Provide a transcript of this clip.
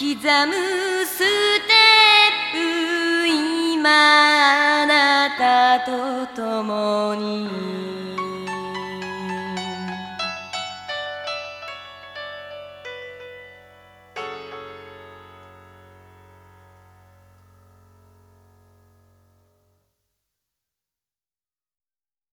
刻むステップ今あなたと共に